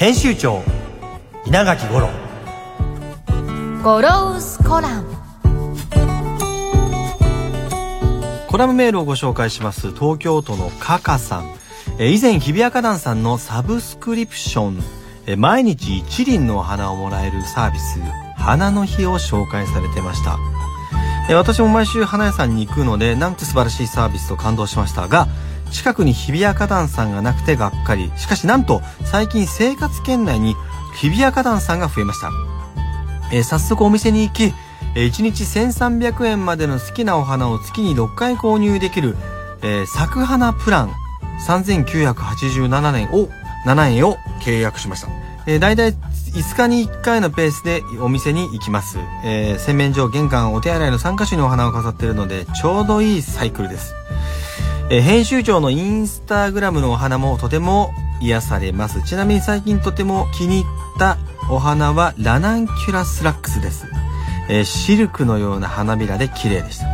編集長稲垣五郎。ゴロウスコラム。コラムメールをご紹介します東京都のカカさん。えー以前日比谷花壇さんのサブスクリプション。えー毎日一輪のお花をもらえるサービス花の日を紹介されてました。えー私も毎週花屋さんに行くのでなんて素晴らしいサービスと感動しましたが近くに日比谷花壇さんがなくてがっかりしかしなんと最近生活圏内に日比谷花壇さんが増えましたえー早速お店に行き、えー1日1300円までの好きなお花を月に6回購入できる、えー咲く花プラン3987年を、7円を契約しました。えー、大体5日に1回のペースでお店に行きます。えー洗面所、玄関、お手洗いの3カ所にお花を飾っているので、ちょうどいいサイクルです。えー編集長のインスタグラムのお花もとても癒されます。ちなみに最近とても気に入ったお花はラナンキュラスラックスです。えーシルクのような花びらで綺麗でした。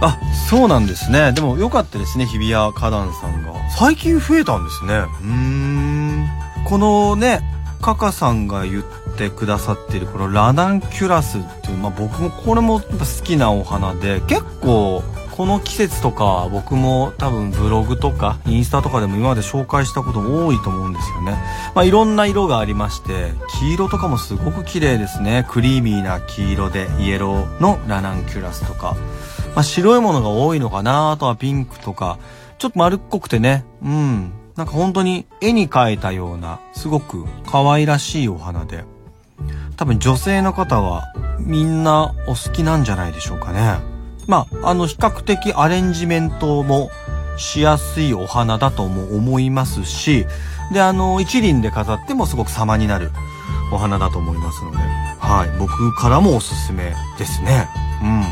あ、そうなんですね。でも良かったですね、日比谷花壇さんが。最近増えたんですね。うーん。このね、カカさんが言ってくださってるこのラナンキュラスっていう、まあ僕もこれもやっぱ好きなお花で、結構この季節とか僕も多分ブログとかインスタとかでも今まで紹介したこと多いと思うんですよね。まあいろんな色がありまして、黄色とかもすごく綺麗ですね。クリーミーな黄色でイエローのラナンキュラスとか。まあ白いものが多いのかなあとはピンクとか、ちょっと丸っこくてね、うん。なんか本当に絵に描いたような、すごく可愛らしいお花で、多分女性の方はみんなお好きなんじゃないでしょうかね。まあ、あの、比較的アレンジメントもしやすいお花だとも思いますし、で、あの、一輪で飾ってもすごく様になるお花だと思いますので、はい、僕からもおすすめですね。うん。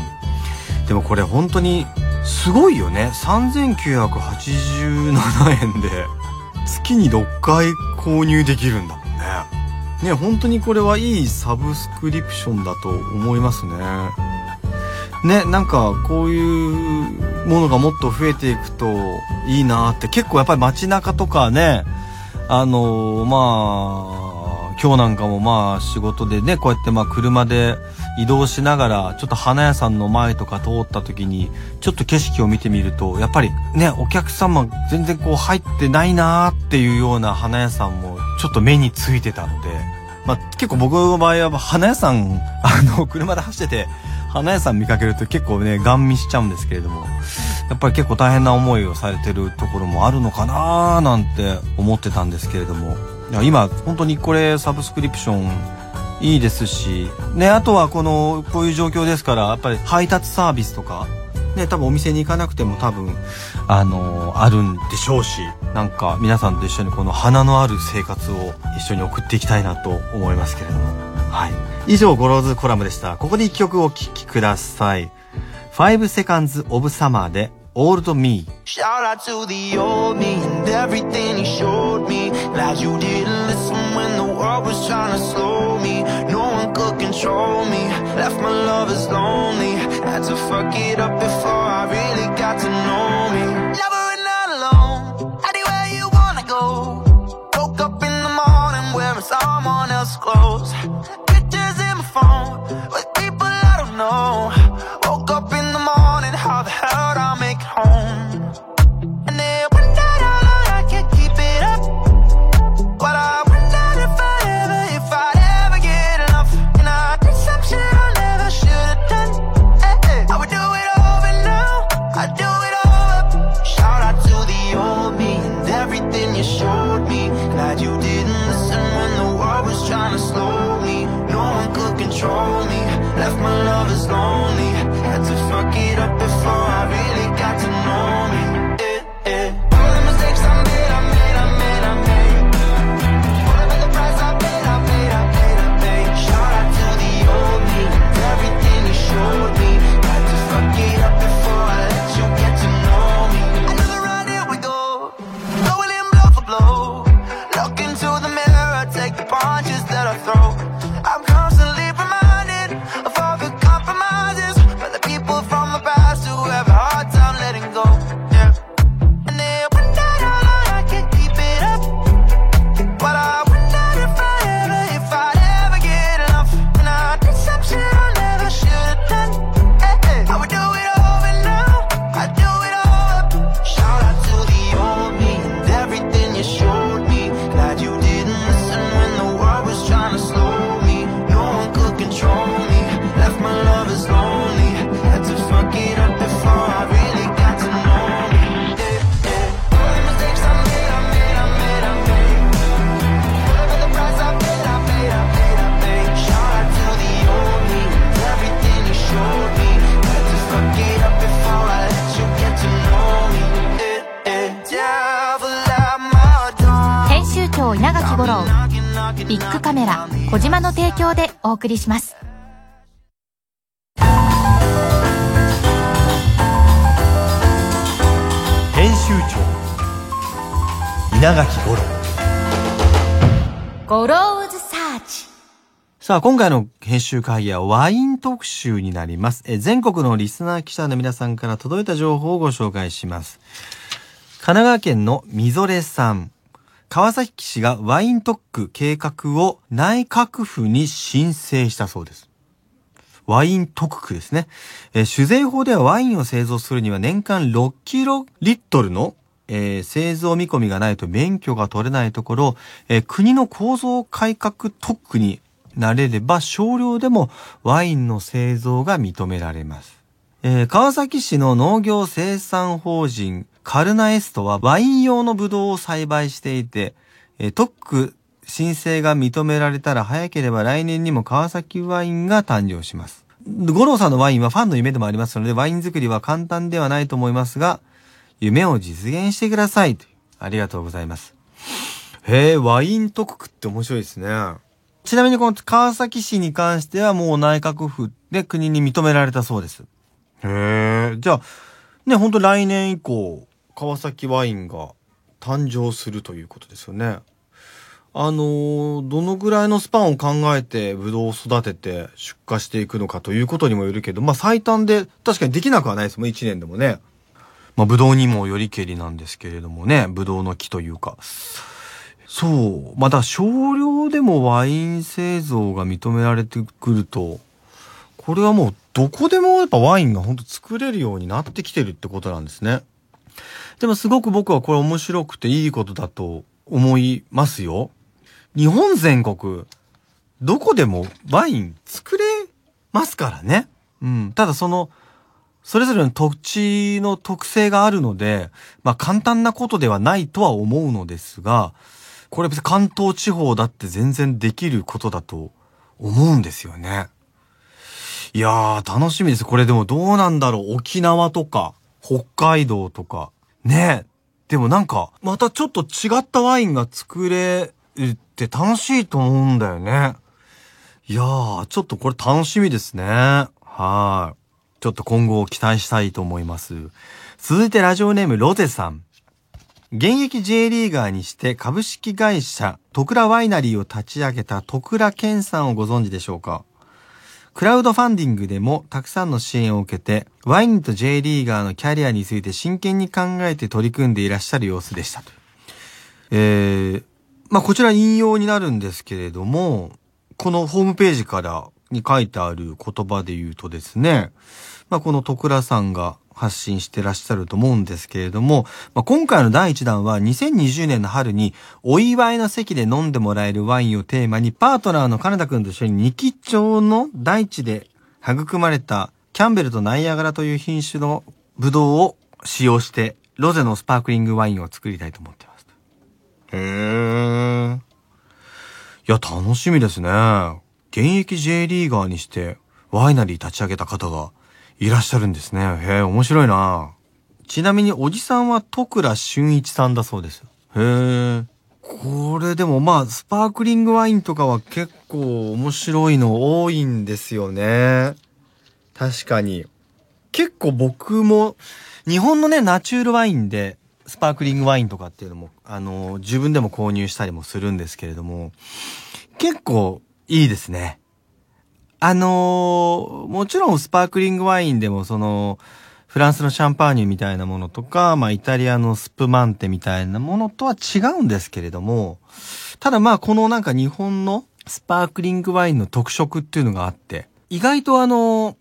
でもこれ本当にすごいよね。3987円で月に6回購入できるんだもんね。ね、本当にこれはいいサブスクリプションだと思いますね。ね、なんかこういうものがもっと増えていくといいなって結構やっぱり街中とかね、あのまあ、今日なんかもまあ仕事でね、こうやってまあ車で移動しながら、ちょっと花屋さんの前とか通った時に、ちょっと景色を見てみると、やっぱりね、お客様全然こう入ってないなーっていうような花屋さんもちょっと目についてたので、まあ結構僕の場合は花屋さん、あの、車で走ってて、花屋さん見かけると結構ね、ガン見しちゃうんですけれども、やっぱり結構大変な思いをされてるところもあるのかなーなんて思ってたんですけれども、いや今本当にこれサブスクリプションいいですし、ね、あとはこの、こういう状況ですから、やっぱり配達サービスとか、ね、多分お店に行かなくても多分、あのあるんでしょうし、なんか皆さんと一緒にこの花のある生活を一緒に送っていきたいなと思いますけれども。はい。以上、ゴローズコラムでした。ここで一曲お聴きください。5 Seconds of Summer で Old Me。Shout out to the old me and everything he showed me. Glad you didn't listen when the world was trying to slow me. No one could control me. Left my lovers lonely. Had to fuck it up before I really got to know me. Never and not alone. Anywhere you wanna go. Woke up in the morning wearing someone else's clothes. ビックカメラ小島の提供でお送りします編集長稲垣五郎ゴローズサーチさあ、今回の編集会議はワイン特集になります。え全国のリスナー記者の皆さんから届いた情報をご紹介します。神奈川県のみぞれさん。川崎市がワイン特区計画を内閣府に申請したそうです。ワイン特区ですね。えー酒税法ではワインを製造するには年間6キロリットルの、えー製造見込みがないと免許が取れないところ、えー国の構造改革特区になれれば少量でもワインの製造が認められます。え川崎市の農業生産法人カルナエストはワイン用のブドウを栽培していて、え特区申請が認められたら早ければ来年にも川崎ワインが誕生します。五郎さんのワインはファンの夢でもありますので、ワイン作りは簡単ではないと思いますが、夢を実現してください。ありがとうございます。へえ、ワイン特区って面白いですね。ちなみにこの川崎市に関してはもう内閣府で国に認められたそうです。へえ、じゃあ、ね、ほんと来年以降、川崎ワインが誕生するということですよね。あのどのぐらいのスパンを考えてブドウを育てて出荷していくのかということにもよるけど、まあ最短で確かにできなくはないですもん、1年でもね。まあブドウにもよりけりなんですけれどもね、ブドウの木というか。そう。まだ少量でもワイン製造が認められてくると、これはもうどこでもやっぱワインがほんと作れるようになってきてるってことなんですね。でもすごく僕はこれ面白くていいことだと思いますよ。日本全国、どこでもワイン作れますからね。うん。ただその、それぞれの土地の特性があるので、まあ簡単なことではないとは思うのですが、これ別に関東地方だって全然できることだと思うんですよね。いやー、楽しみです。これでもどうなんだろう。沖縄とか、北海道とか。ねえ。でもなんか、またちょっと違ったワインが作れるって楽しいと思うんだよね。いやー、ちょっとこれ楽しみですね。はい。ちょっと今後を期待したいと思います。続いてラジオネームロゼさん。現役 J リーガーにして株式会社徳倉ワイナリーを立ち上げた徳倉健さんをご存知でしょうか？クラウドファンディングでもたくさんの支援を受けて、ワインと J リーガーのキャリアについて真剣に考えて取り組んでいらっしゃる様子でしたと。えー、まあこちら引用になるんですけれども、このホームページからに書いてある言葉で言うとですね、まあこの徳倉さんが発信してらっしゃると思うんですけれども、まあ、今回の第1弾は2020年の春にお祝いの席で飲んでもらえるワインをテーマにパートナーの金田くんと一緒に二木町の大地で育まれたキャンベルとナイアガラという品種のブドウを使用してロゼのスパークリングワインを作りたいと思ってます。へー。いや、楽しみですね。現役 J リーガーにしてワイナリー立ち上げた方がいらっしゃるんですね。へえ、面白いな。ちなみにおじさんは徳倉俊一さんだそうです。へえ。これでもまあ、スパークリングワインとかは結構面白いの多いんですよね。確かに。結構僕も、日本のね、ナチュールワインで、スパークリングワインとかっていうのも、あの、自分でも購入したりもするんですけれども、結構いいですね。あのーもちろんスパークリングワインでもその、フランスのシャンパーニュみたいなものとか、まあイタリアのスプマンテみたいなものとは違うんですけれども、ただまあこのなんか日本のスパークリングワインの特色っていうのがあって、意外とあの、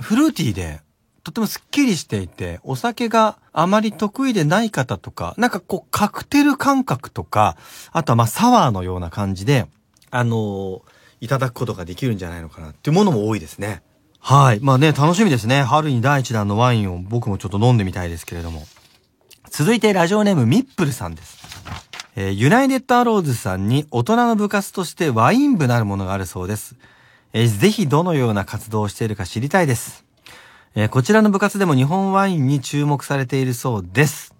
フルーティーで、とてもスッキリしていて、お酒があまり得意でない方とか、なんかこうカクテル感覚とか、あとはまあサワーのような感じで、あのーいただくことができるんじゃないのかなっていうものも多いですね。はい。まあね、楽しみですね。春に第一弾のワインを僕もちょっと飲んでみたいですけれども。続いてラジオネームミップルさんです。えーユナイテッドアローズさんに大人の部活としてワイン部なるものがあるそうです。えーぜひどのような活動をしているか知りたいです。えーこちらの部活でも日本ワインに注目されているそうです。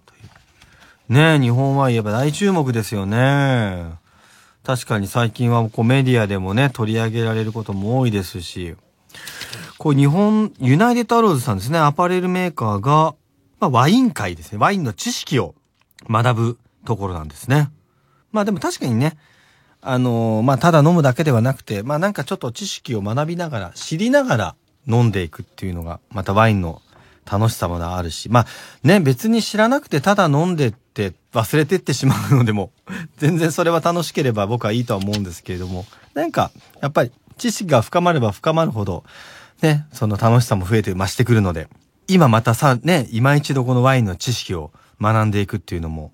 ねえ、日本ワインやっぱ大注目ですよね。確かに最近はこうメディアでもね、取り上げられることも多いですし、こう日本、ユナイテッドアローズさんですね、アパレルメーカーが、まあワイン界ですね、ワインの知識を学ぶところなんですね。まあでも確かにね、あのーまあただ飲むだけではなくて、まあなんかちょっと知識を学びながら、知りながら飲んでいくっていうのが、またワインの楽しさもあるし、まあね、別に知らなくてただ飲んでって忘れてってしまうのでも、全然それは楽しければ僕はいいとは思うんですけれども、なんか、やっぱり知識が深まれば深まるほど、ね、その楽しさも増えて増してくるので、今またさ、ね、今一度このワインの知識を学んでいくっていうのも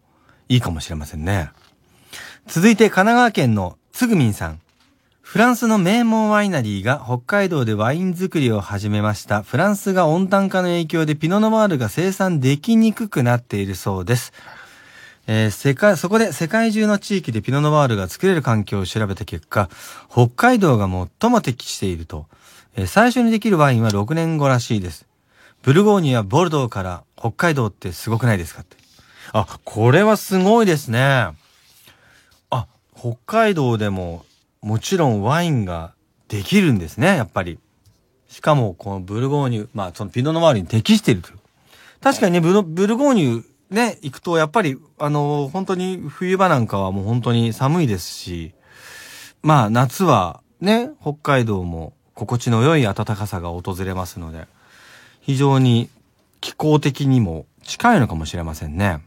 いいかもしれませんね。続いて神奈川県のつぐみんさん。フランスの名門ワイナリーが北海道でワイン作りを始めました。フランスが温暖化の影響でピノノワールが生産できにくくなっているそうです。えー世界、そこで世界中の地域でピノノワールが作れる環境を調べた結果、北海道が最も適していると、えー最初にできるワインは6年後らしいです。ブルゴーニュやボルドーから北海道ってすごくないですかって。あ、これはすごいですね。あ、北海道でももちろんワインができるんですね、やっぱり。しかもこのブルゴーニュ、まあそのピノノワールに適していると。確かにね、ブルブルゴーニュね、行くとやっぱり、あの、本当に冬場なんかはもう本当に寒いですし、まあ夏はね、北海道も心地の良い暖かさが訪れますので、非常に気候的にも近いのかもしれませんね。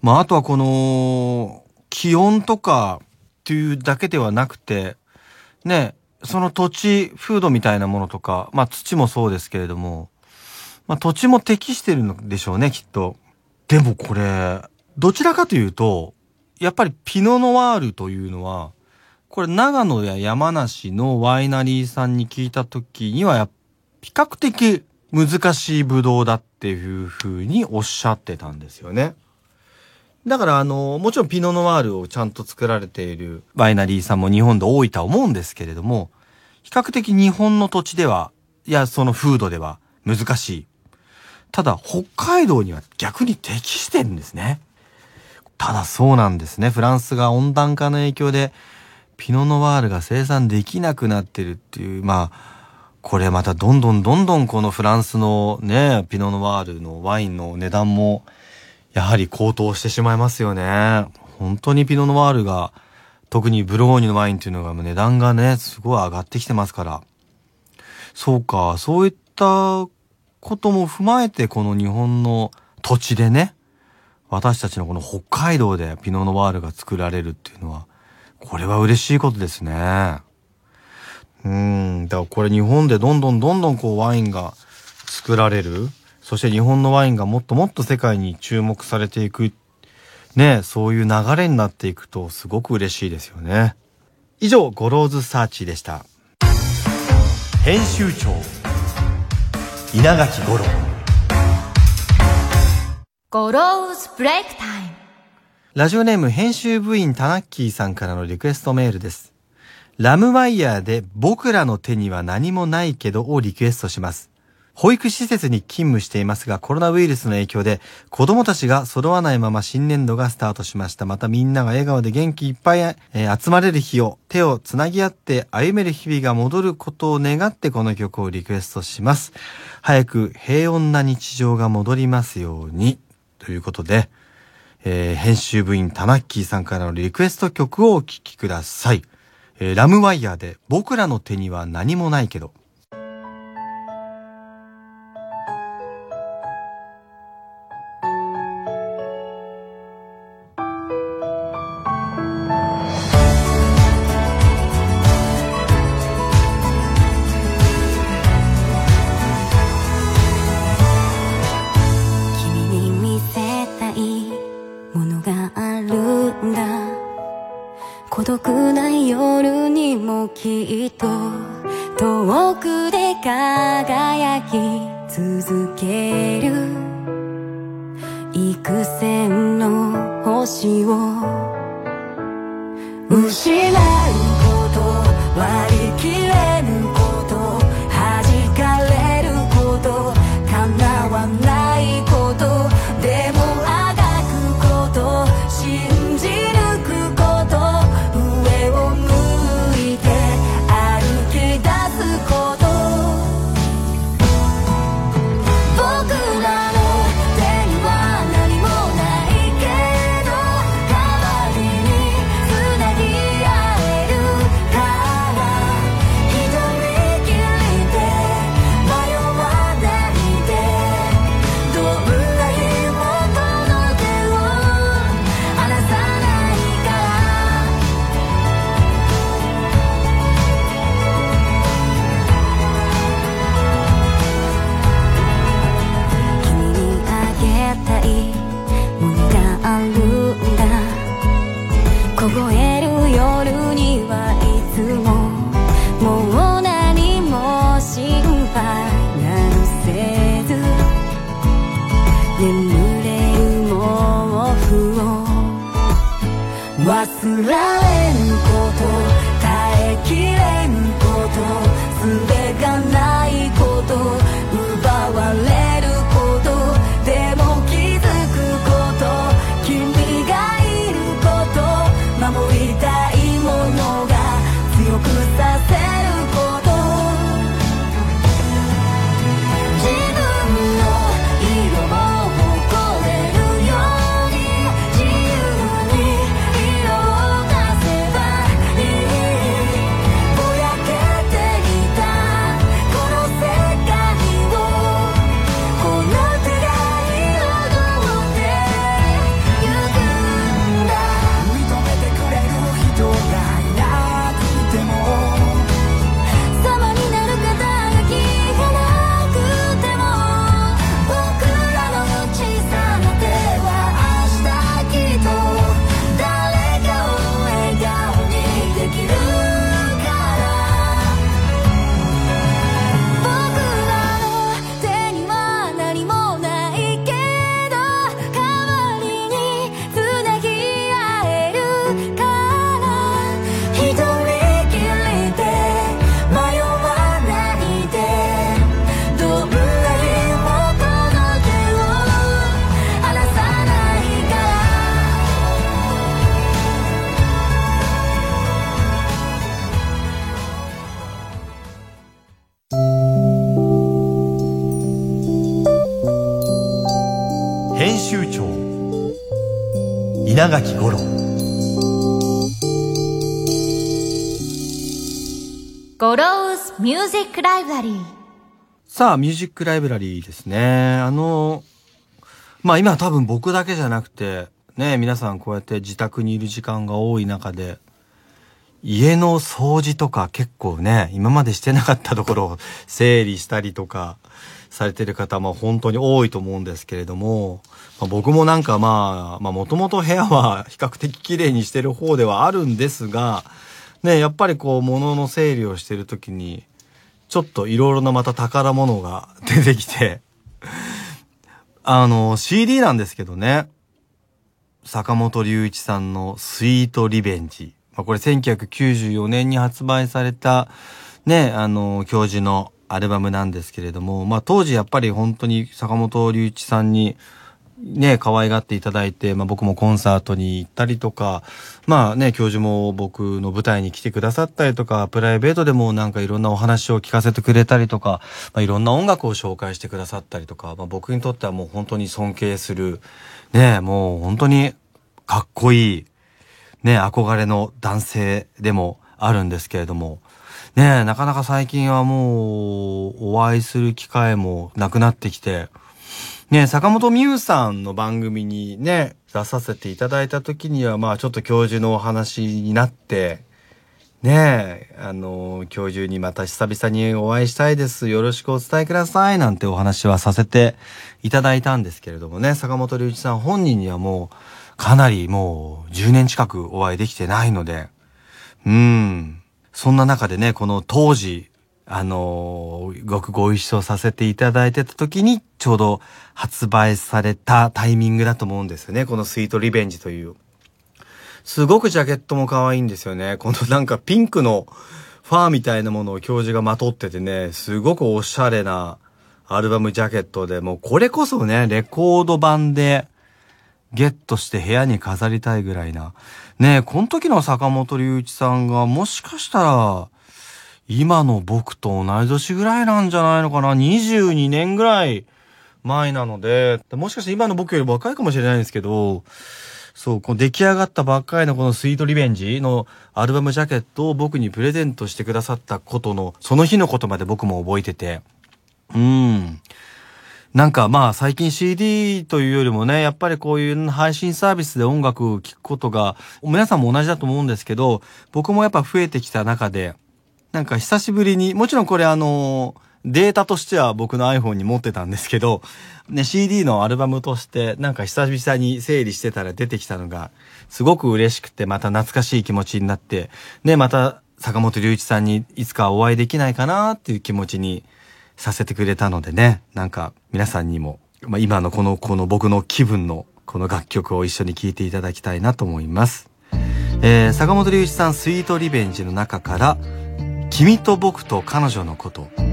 まああとはこの、気温とかっていうだけではなくて、ね、その土地、風土みたいなものとか、まあ土もそうですけれども、まあ土地も適してるのでしょうね、きっと。でもこれ、どちらかというと、やっぱりピノノワールというのは、これ長野や山梨のワイナリーさんに聞いた時には、比較的難しいブドウだっていう風におっしゃってたんですよね。だからあの、もちろんピノノワールをちゃんと作られているワイナリーさんも日本で多いとは思うんですけれども、比較的日本の土地では、いや、その風土では難しい。ただ、北海道には逆に適してるんですね。ただそうなんですね。フランスが温暖化の影響で、ピノノワールが生産できなくなってるっていう、まあ、これまたどんどんどんどんこのフランスのね、ピノノワールのワインの値段も、やはり高騰してしまいますよね。本当にピノノワールが、特にブルゴーニュのワインっていうのが値段がね、すごい上がってきてますから。そうか、そういったことも踏まえて、この日本の土地でね、私たちのこの北海道でピノノワールが作られるっていうのは、これは嬉しいことですね。うん、だからこれ日本でどんどんどんどんこうワインが作られる。そして日本のワインがもっともっと世界に注目されていく。ね、そういう流れになっていくとすごく嬉しいですよね。以上、ゴローズサーチでした。編集長稲垣五郎ゴローズブレイクタイムラジオネーム編集部員タナッキーさんからのリクエストメールです。ラムワイヤーで僕らの手には何もないけどをリクエストします。保育施設に勤務していますが、コロナウイルスの影響で子供たちが揃わないまま新年度がスタートしました。またみんなが笑顔で元気いっぱい、えー集まれる日を手をつなぎ合って歩める日々が戻ることを願ってこの曲をリクエストします。早く平穏な日常が戻りますように。ということで、えー編集部員タナッキーさんからのリクエスト曲をお聴きください。えーラムワイヤーで僕らの手には何もないけど。ける幾千の星を失うことは稲垣吾郎ゴローズミュージックライブラリーさあ、ミュージックライブラリーですね。あの、まあ今多分僕だけじゃなくて、ね、皆さんこうやって自宅にいる時間が多い中で、家の掃除とか結構ね、今までしてなかったところを整理したりとかされてる方も本当に多いと思うんですけれども、まあ、僕もなんかまあ、まあもともと部屋は比較的綺麗にしてる方ではあるんですが、ね、やっぱりこう物の整理をしてる時に、ちょっといろいろなまた宝物が出てきて、あの、CD なんですけどね、坂本龍一さんのスイートリベンジ。まあ、これ1994年に発売された、ね、あの、教授のアルバムなんですけれども、まあ、当時やっぱり本当に坂本龍一さんに、ね、可愛がっていただいて、まあ、僕もコンサートに行ったりとか、まあね、教授も僕の舞台に来てくださったりとか、プライベートでもなんかいろんなお話を聞かせてくれたりとか、まあ、いろんな音楽を紹介してくださったりとか、まあ、僕にとってはもう本当に尊敬する、ね、もう本当にかっこいい、ね、憧れの男性でもあるんですけれども、ね、なかなか最近はもうお会いする機会もなくなってきて、ね、坂本美優さんの番組にね、出させていただいた時には、まあちょっと教授のお話になって、ねえ、あの、教授にまた久々にお会いしたいです。よろしくお伝えください。なんてお話はさせていただいたんですけれどもね、坂本龍一さん本人にはもう、かなりもう10年近くお会いできてないので、うん。そんな中でね、この当時、あのーごくご一緒させていただいてた時に、ちょうど発売されたタイミングだと思うんですよね。このスイートリベンジという。すごくジャケットも可愛いんですよね。このなんかピンクのファーみたいなものを教授がまとっててね、すごくおしゃれなアルバムジャケットで、もうこれこそね、レコード版でゲットして部屋に飾りたいぐらいな。ねえ、この時の坂本龍一さんがもしかしたら、今の僕と同い年ぐらいなんじゃないのかな ?22 年ぐらい前なので、もしかして今の僕より若いかもしれないんですけど、そう、この出来上がったばっかりのこのスイートリベンジのアルバムジャケットを僕にプレゼントしてくださったことの、その日のことまで僕も覚えてて、うん。なんかまあ最近 CD というよりもね、やっぱりこういう配信サービスで音楽を聴くことが、皆さんも同じだと思うんですけど、僕もやっぱ増えてきた中で、なんか久しぶりに、もちろんこれあの、データとしては僕の iPhone に持ってたんですけど、ね、CD のアルバムとしてなんか久々に整理してたら出てきたのが、すごく嬉しくてまた懐かしい気持ちになって、ね、また坂本龍一さんにいつかお会いできないかなっていう気持ちにさせてくれたのでね、なんか皆さんにも、まあ、今のこの、この僕の気分のこの楽曲を一緒に聴いていただきたいなと思います。えー、坂本龍一さんスイートリベンジの中から、君と僕と彼女のこと。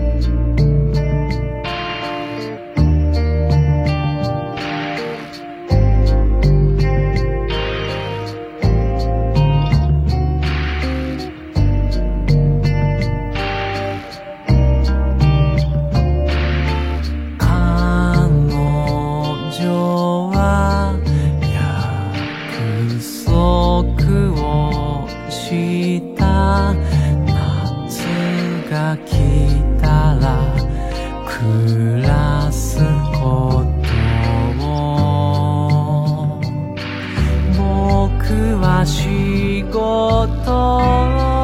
け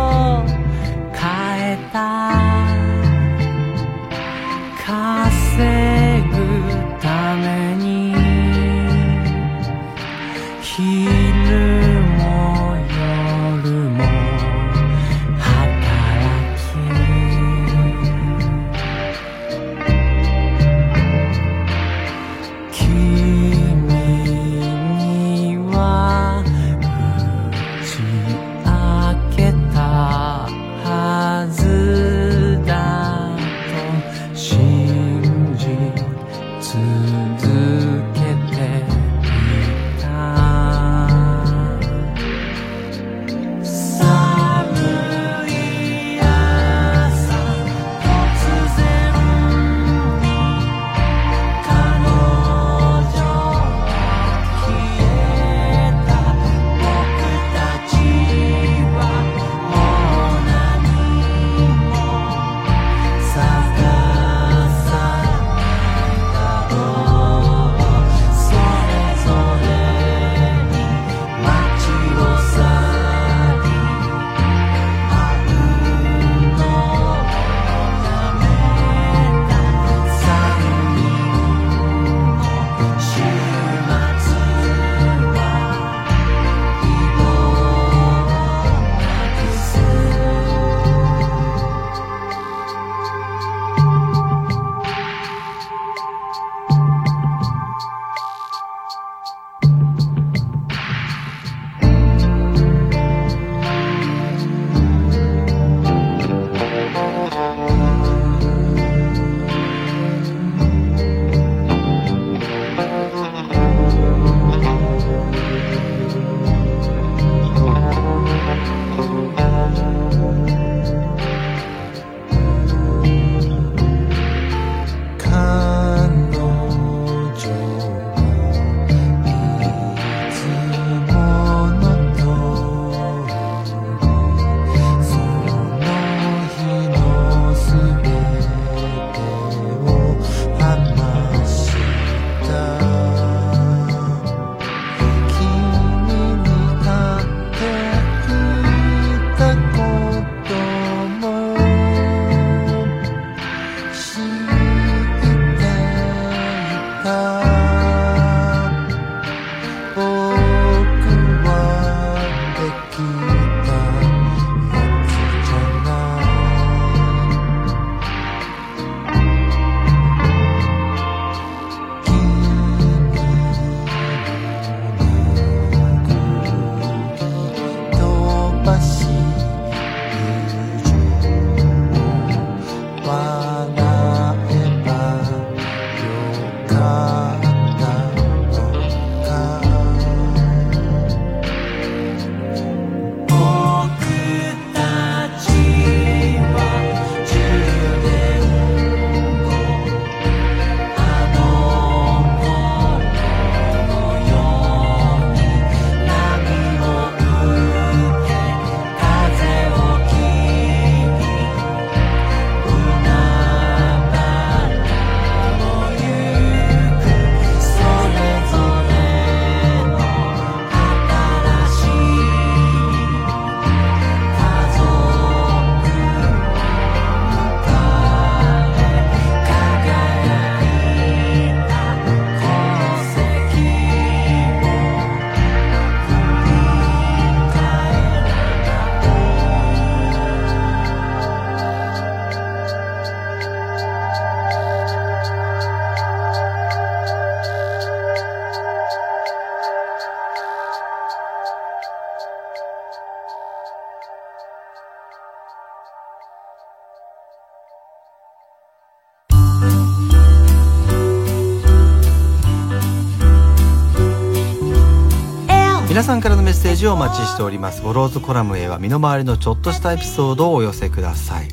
皆さんからのメッセージをお待ちしております。ゴローズコラムへは身の回りのちょっとしたエピソードをお寄せください。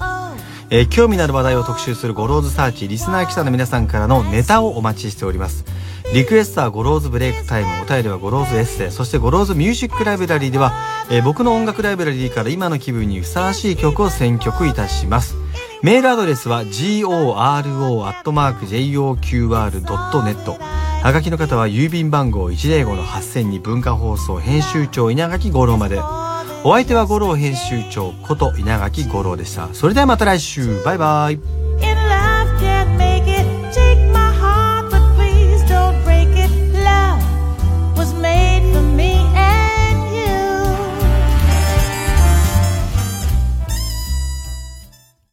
えー興味のある話題を特集するゴローズサーチリスナー記者の皆さんからのネタをお待ちしております。リクエストはゴローズブレイクタイムお便りはゴローズエッセイそしてゴローズミュージックライブラリーでは、えー僕の音楽ライブラリーから今の気分にふさわしい曲を選曲いたします。メールアドレスは goro.joqr.net はがきの方は郵便番号105-8000に文化放送編集長稲垣吾郎まで。お相手は五郎編集長こと稲垣吾郎でした。それではまた来週。バイバイ。